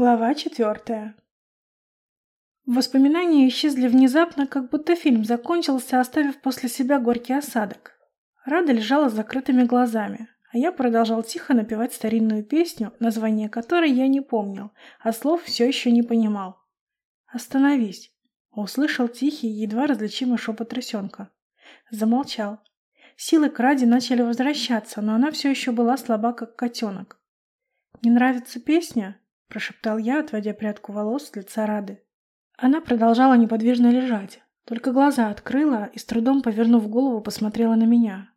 Глава четвертая. Воспоминания исчезли внезапно, как будто фильм закончился, оставив после себя горький осадок. Рада лежала с закрытыми глазами, а я продолжал тихо напевать старинную песню, название которой я не помнил, а слов все еще не понимал. «Остановись!» — услышал тихий, едва различимый шепот рысенка. Замолчал. Силы к Раде начали возвращаться, но она все еще была слаба, как котенок. «Не нравится песня?» — прошептал я, отводя прядку волос с лица Рады. Она продолжала неподвижно лежать, только глаза открыла и с трудом, повернув голову, посмотрела на меня.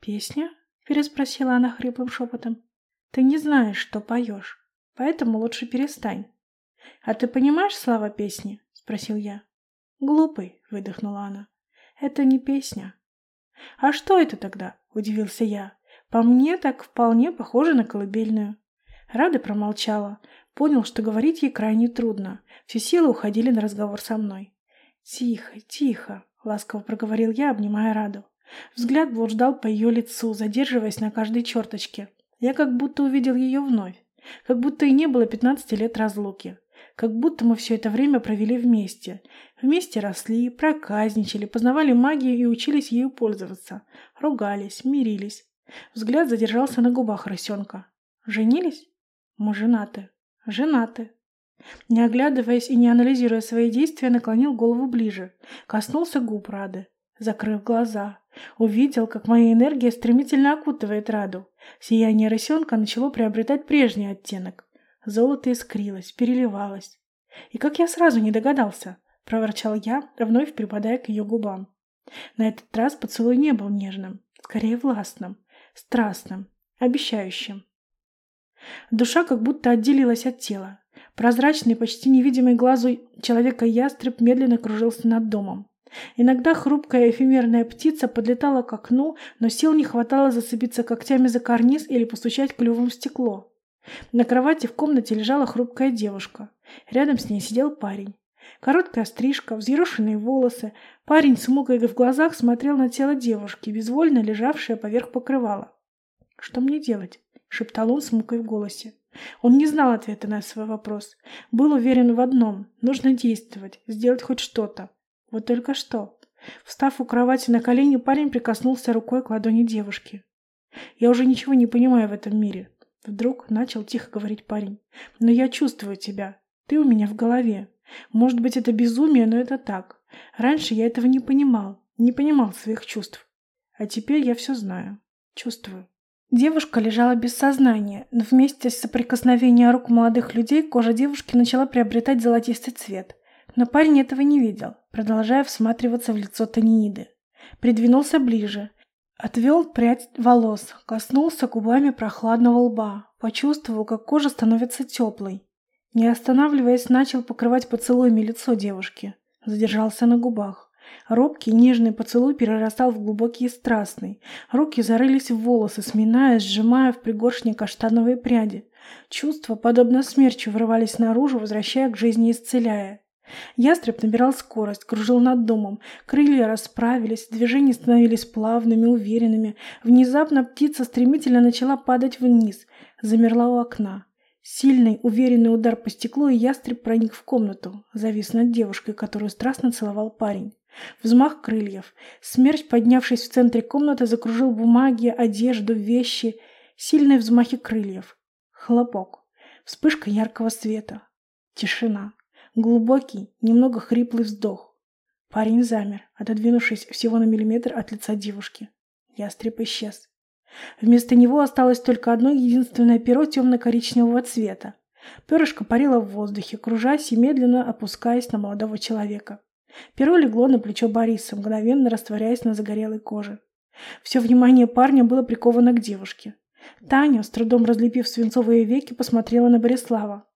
«Песня?» — переспросила она хриплым шепотом. «Ты не знаешь, что поешь, поэтому лучше перестань». «А ты понимаешь слова песни?» — спросил я. «Глупый», — выдохнула она. «Это не песня». «А что это тогда?» — удивился я. «По мне так вполне похоже на колыбельную». Рада промолчала, Понял, что говорить ей крайне трудно. Все силы уходили на разговор со мной. «Тихо, тихо», — ласково проговорил я, обнимая Раду. Взгляд блуждал по ее лицу, задерживаясь на каждой черточке. Я как будто увидел ее вновь. Как будто и не было пятнадцати лет разлуки. Как будто мы все это время провели вместе. Вместе росли, проказничали, познавали магию и учились ею пользоваться. Ругались, мирились. Взгляд задержался на губах рысенка. Женились? Мы женаты. Женаты. Не оглядываясь и не анализируя свои действия, наклонил голову ближе, коснулся губ Рады, закрыв глаза. Увидел, как моя энергия стремительно окутывает Раду. Сияние рысенка начало приобретать прежний оттенок. Золото искрилось, переливалось. И как я сразу не догадался, проворчал я, вновь припадая к ее губам. На этот раз поцелуй не был нежным, скорее властным, страстным, обещающим. Душа как будто отделилась от тела. Прозрачный, почти невидимый глазу человека-ястреб медленно кружился над домом. Иногда хрупкая эфемерная птица подлетала к окну, но сил не хватало зацепиться когтями за карниз или постучать клювом в стекло. На кровати в комнате лежала хрупкая девушка. Рядом с ней сидел парень. Короткая стрижка, взъерошенные волосы. Парень с мукой в глазах смотрел на тело девушки, безвольно лежавшее поверх покрывала. Что мне делать? — шептал он с мукой в голосе. Он не знал ответа на свой вопрос. Был уверен в одном — нужно действовать, сделать хоть что-то. Вот только что. Встав у кровати на колени, парень прикоснулся рукой к ладони девушки. «Я уже ничего не понимаю в этом мире». Вдруг начал тихо говорить парень. «Но я чувствую тебя. Ты у меня в голове. Может быть, это безумие, но это так. Раньше я этого не понимал, не понимал своих чувств. А теперь я все знаю. Чувствую». Девушка лежала без сознания, но вместе с соприкосновением рук молодых людей кожа девушки начала приобретать золотистый цвет. Но парень этого не видел, продолжая всматриваться в лицо Танииды. Придвинулся ближе, отвел прядь волос, коснулся губами прохладного лба, почувствовал, как кожа становится теплой. Не останавливаясь, начал покрывать поцелуями лицо девушки. Задержался на губах. Робкий, нежный поцелуй перерастал в глубокий и страстный. Руки зарылись в волосы, сминая, сжимая в пригоршне каштановые пряди. Чувства, подобно смерчу, вырывались наружу, возвращая к жизни и исцеляя. Ястреб набирал скорость, кружил над домом. Крылья расправились, движения становились плавными, уверенными. Внезапно птица стремительно начала падать вниз, замерла у окна. Сильный, уверенный удар по стеклу, и ястреб проник в комнату, завис над девушкой, которую страстно целовал парень. Взмах крыльев. Смерч, поднявшись в центре комнаты, закружил бумаги, одежду, вещи. Сильные взмахи крыльев. Хлопок. Вспышка яркого света. Тишина. Глубокий, немного хриплый вздох. Парень замер, отодвинувшись всего на миллиметр от лица девушки. Ястреб исчез. Вместо него осталось только одно единственное перо темно-коричневого цвета. Перышко парило в воздухе, кружась и медленно опускаясь на молодого человека. Перо легло на плечо Бориса, мгновенно растворяясь на загорелой коже. Все внимание парня было приковано к девушке. Таня, с трудом разлепив свинцовые веки, посмотрела на Борислава.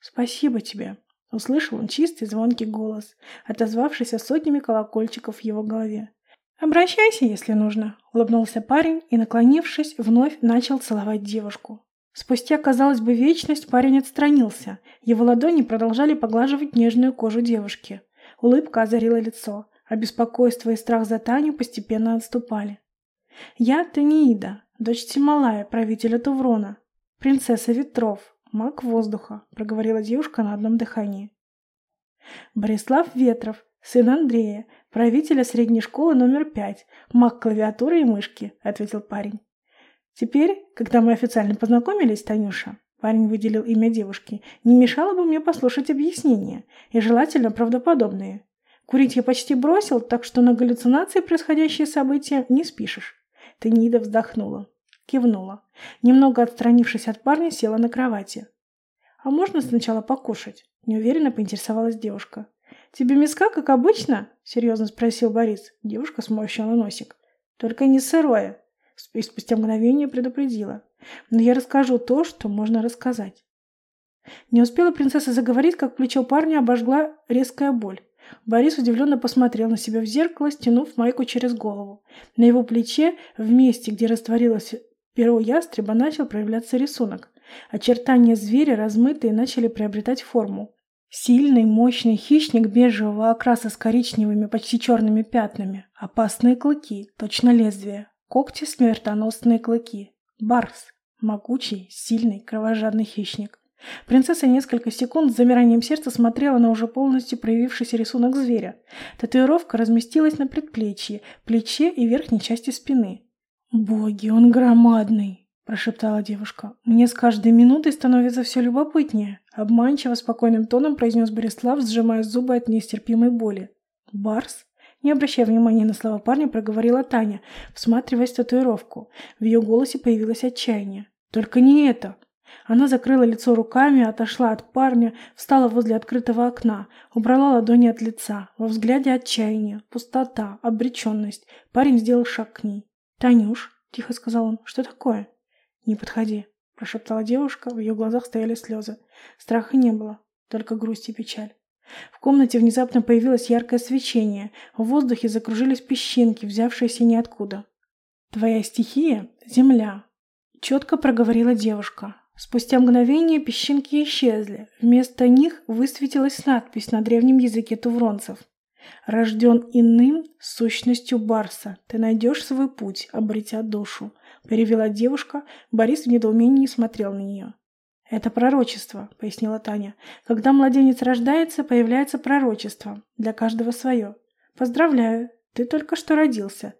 «Спасибо тебе», — услышал он чистый звонкий голос, отозвавшийся сотнями колокольчиков в его голове. «Обращайся, если нужно», — улыбнулся парень и, наклонившись, вновь начал целовать девушку. Спустя, казалось бы, вечность парень отстранился. Его ладони продолжали поглаживать нежную кожу девушки. Улыбка озарила лицо, а беспокойство и страх за Таню постепенно отступали. «Я Таниида, дочь Тималая, правителя Туврона, принцесса ветров», Маг воздуха, проговорила девушка на одном дыхании. Борислав Ветров, сын Андрея, правителя средней школы номер пять, маг клавиатуры и мышки, ответил парень. Теперь, когда мы официально познакомились, Танюша, парень выделил имя девушки, не мешало бы мне послушать объяснения, и желательно правдоподобные. Курить я почти бросил, так что на галлюцинации происходящие события не спишешь. Тенида вздохнула. Кивнула. Немного отстранившись от парня, села на кровати. «А можно сначала покушать?» Неуверенно поинтересовалась девушка. «Тебе миска, как обычно?» Серьезно спросил Борис. Девушка сморщила носик. «Только не сырое». И спустя мгновение предупредила. «Но я расскажу то, что можно рассказать». Не успела принцесса заговорить, как плечо парня обожгла резкая боль. Борис удивленно посмотрел на себя в зеркало, стянув майку через голову. На его плече, в месте, где растворилось перо ястреба, начал проявляться рисунок. Очертания зверя, размытые, начали приобретать форму. Сильный, мощный хищник бежевого окраса с коричневыми, почти черными пятнами. Опасные клыки, точно лезвие. Когти смертоносные клыки. Барс. Могучий, сильный, кровожадный хищник. Принцесса несколько секунд с замиранием сердца смотрела на уже полностью проявившийся рисунок зверя. Татуировка разместилась на предплечье, плече и верхней части спины. «Боги, он громадный!» – прошептала девушка. «Мне с каждой минутой становится все любопытнее», – обманчиво спокойным тоном произнес Борислав, сжимая зубы от нестерпимой боли. «Барс?» Не обращая внимания на слова парня, проговорила Таня, всматриваясь в татуировку. В ее голосе появилось отчаяние. «Только не это!» Она закрыла лицо руками, отошла от парня, встала возле открытого окна, убрала ладони от лица. Во взгляде отчаяние, пустота, обреченность. Парень сделал шаг к ней. «Танюш», — тихо сказал он, — «что такое?» «Не подходи», — прошептала девушка, в ее глазах стояли слезы. Страха не было, только грусть и печаль. В комнате внезапно появилось яркое свечение. В воздухе закружились песчинки, взявшиеся ниоткуда. «Твоя стихия — земля», — четко проговорила девушка. Спустя мгновение песчинки исчезли. Вместо них высветилась надпись на древнем языке тувронцев. «Рожден иным сущностью Барса. Ты найдешь свой путь, обретя душу», — перевела девушка. Борис в недоумении смотрел на нее. «Это пророчество», — пояснила Таня. «Когда младенец рождается, появляется пророчество. Для каждого свое. Поздравляю, ты только что родился».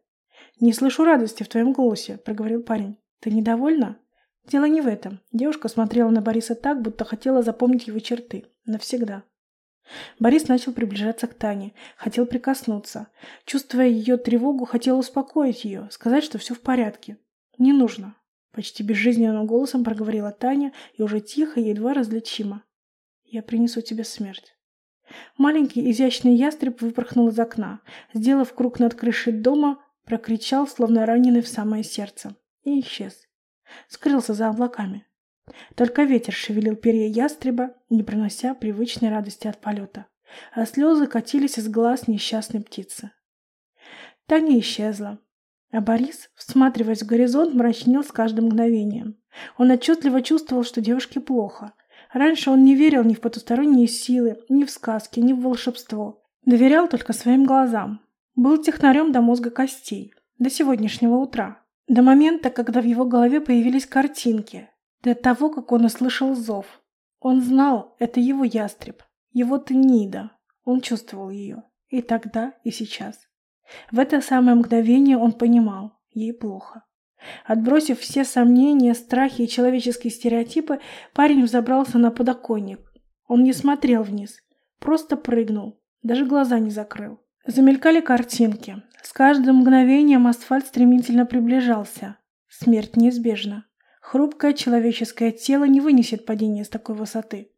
«Не слышу радости в твоем голосе», — проговорил парень. «Ты недовольна?» Дело не в этом. Девушка смотрела на Бориса так, будто хотела запомнить его черты. Навсегда. Борис начал приближаться к Тане, хотел прикоснуться. Чувствуя ее тревогу, хотел успокоить ее, сказать, что все в порядке. «Не нужно», — почти безжизненным голосом проговорила Таня и уже тихо, едва различимо. «Я принесу тебе смерть». Маленький изящный ястреб выпорхнул из окна, сделав круг над крышей дома, прокричал, словно раненый в самое сердце, и исчез скрылся за облаками. Только ветер шевелил перья ястреба, не принося привычной радости от полета, а слезы катились из глаз несчастной птицы. Таня исчезла, а Борис, всматриваясь в горизонт, мрачнел с каждым мгновением. Он отчетливо чувствовал, что девушке плохо. Раньше он не верил ни в потусторонние силы, ни в сказки, ни в волшебство. Доверял только своим глазам. Был технарем до мозга костей. До сегодняшнего утра. До момента, когда в его голове появились картинки. До того, как он услышал зов. Он знал, это его ястреб. Его Тенида. Он чувствовал ее. И тогда, и сейчас. В это самое мгновение он понимал, ей плохо. Отбросив все сомнения, страхи и человеческие стереотипы, парень взобрался на подоконник. Он не смотрел вниз, просто прыгнул, даже глаза не закрыл. Замелькали картинки. С каждым мгновением асфальт стремительно приближался. Смерть неизбежна. Хрупкое человеческое тело не вынесет падения с такой высоты.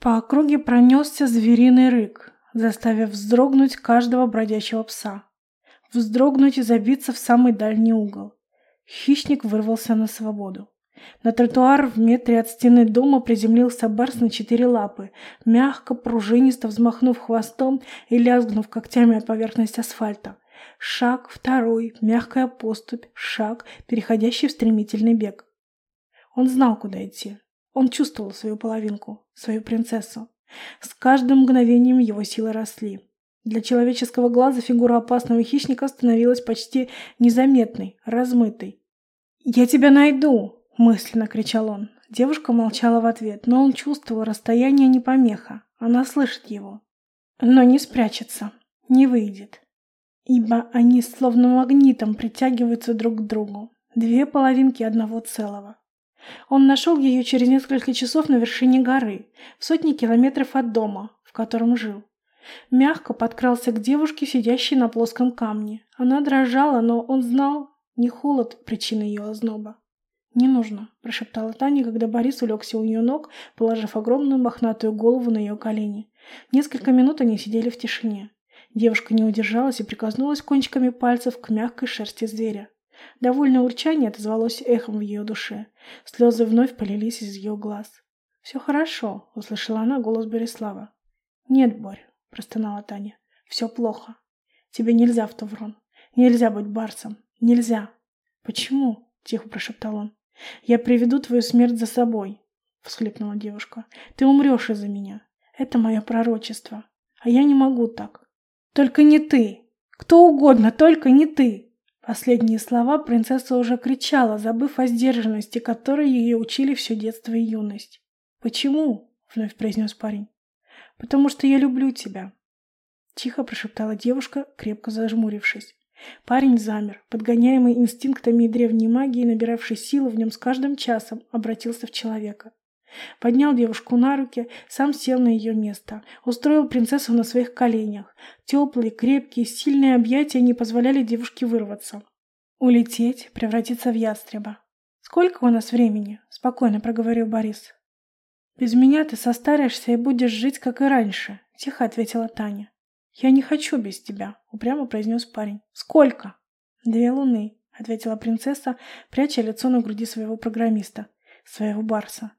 По округе пронесся звериный рык, заставив вздрогнуть каждого бродячего пса. Вздрогнуть и забиться в самый дальний угол. Хищник вырвался на свободу. На тротуар в метре от стены дома приземлился барс на четыре лапы, мягко, пружинисто взмахнув хвостом и лязгнув когтями от поверхности асфальта. Шаг, второй, мягкая поступь, шаг, переходящий в стремительный бег. Он знал, куда идти. Он чувствовал свою половинку, свою принцессу. С каждым мгновением его силы росли. Для человеческого глаза фигура опасного хищника становилась почти незаметной, размытой. «Я тебя найду!» — мысленно кричал он. Девушка молчала в ответ, но он чувствовал, расстояние не помеха. Она слышит его. Но не спрячется, не выйдет. Ибо они словно магнитом притягиваются друг к другу. Две половинки одного целого. Он нашел ее через несколько часов на вершине горы, в сотни километров от дома, в котором жил. Мягко подкрался к девушке, сидящей на плоском камне. Она дрожала, но он знал, не холод причина ее озноба. «Не нужно», – прошептала Таня, когда Борис улегся у нее ног, положив огромную мохнатую голову на ее колени. Несколько минут они сидели в тишине. Девушка не удержалась и прикоснулась кончиками пальцев к мягкой шерсти зверя. Довольное урчание отозвалось эхом в ее душе. Слезы вновь полились из ее глаз. «Все хорошо», — услышала она голос Борислава. «Нет, Борь», — простонала Таня. «Все плохо. Тебе нельзя в Туврон. Нельзя быть барсом. Нельзя». «Почему?» — тихо прошептал он. «Я приведу твою смерть за собой», — всхлипнула девушка. «Ты умрешь из-за меня. Это мое пророчество. А я не могу так. Только не ты. Кто угодно, только не ты». Последние слова принцесса уже кричала, забыв о сдержанности, которой ее учили все детство и юность. «Почему?» — вновь произнес парень. «Потому что я люблю тебя», — тихо прошептала девушка, крепко зажмурившись. Парень замер, подгоняемый инстинктами и древней магией, набиравший силу в нем с каждым часом, обратился в человека. Поднял девушку на руки, сам сел на ее место, устроил принцессу на своих коленях. Теплые, крепкие, сильные объятия не позволяли девушке вырваться. Улететь, превратиться в ястреба. «Сколько у нас времени?» – спокойно проговорил Борис. «Без меня ты состаришься и будешь жить, как и раньше», – тихо ответила Таня. «Я не хочу без тебя», — упрямо произнес парень. «Сколько?» «Две луны», — ответила принцесса, пряча лицо на груди своего программиста, своего барса.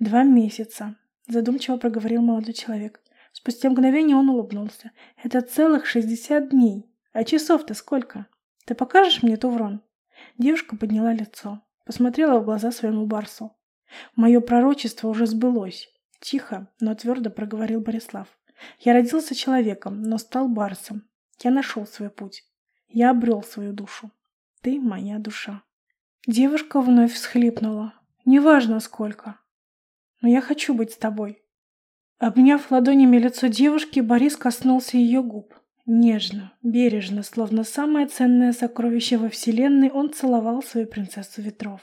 «Два месяца», — задумчиво проговорил молодой человек. Спустя мгновение он улыбнулся. «Это целых шестьдесят дней. А часов-то сколько? Ты покажешь мне Туврон?» Девушка подняла лицо, посмотрела в глаза своему барсу. «Мое пророчество уже сбылось», — тихо, но твердо проговорил Борислав. Я родился человеком, но стал барсом. Я нашел свой путь. Я обрел свою душу. Ты моя душа. Девушка вновь всхлипнула. Неважно сколько. Но я хочу быть с тобой. Обняв ладонями лицо девушки, Борис коснулся ее губ. Нежно, бережно, словно самое ценное сокровище во вселенной, он целовал свою принцессу ветров.